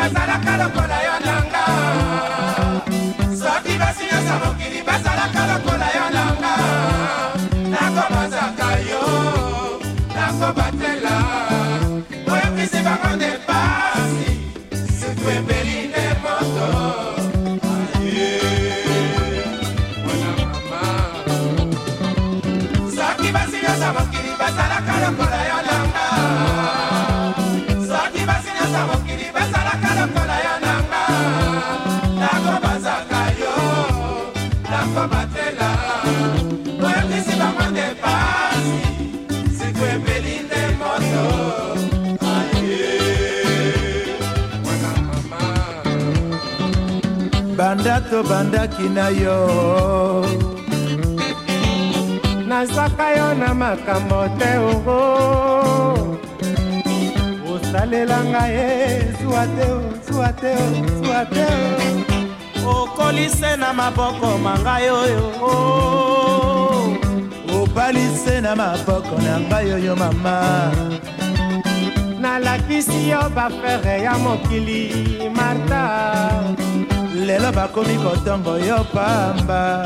bazalaka lokola yo nanga soki basinyasa mokili bazalaka lokola tobandaki na yo nazwaka yo na makambo te oo osalela ngai ezwa te zwa te zwa te okolise na maboko mangai oyo obalise na maboko na ngai oyo mama nalakisi yo bafere ya mokili marta lelo bakomi kotongo yo pamba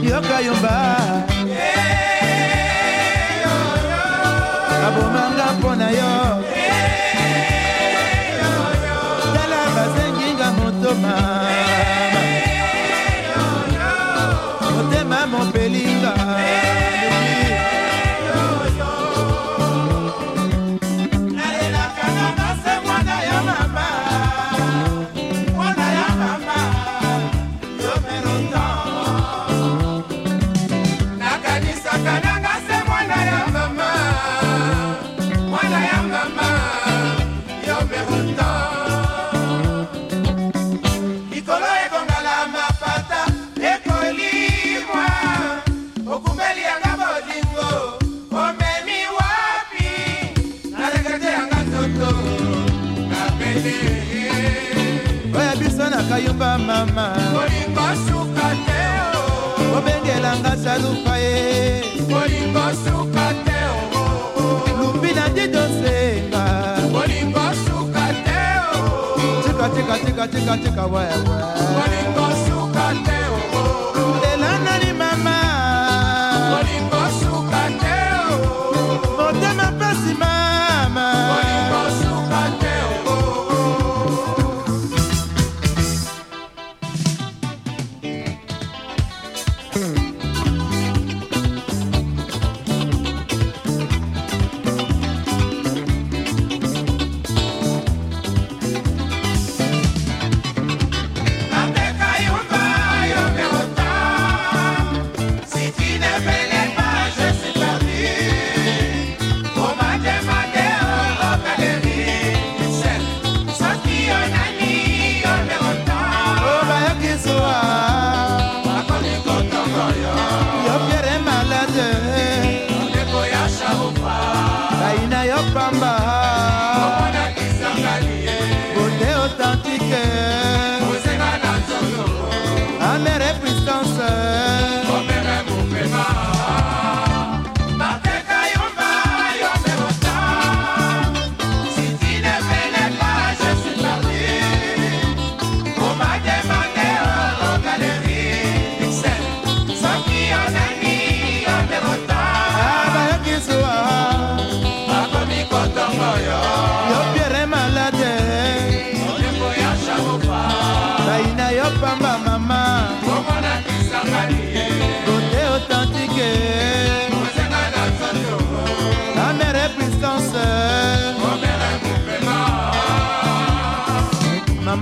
yoka yomba abomanga mpo na yo mama kolingo suka te obengelanga salufa ye kolingo suka te lumbi na didosenga kolingo suka te tikatikatikatikatikawayawa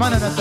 Manana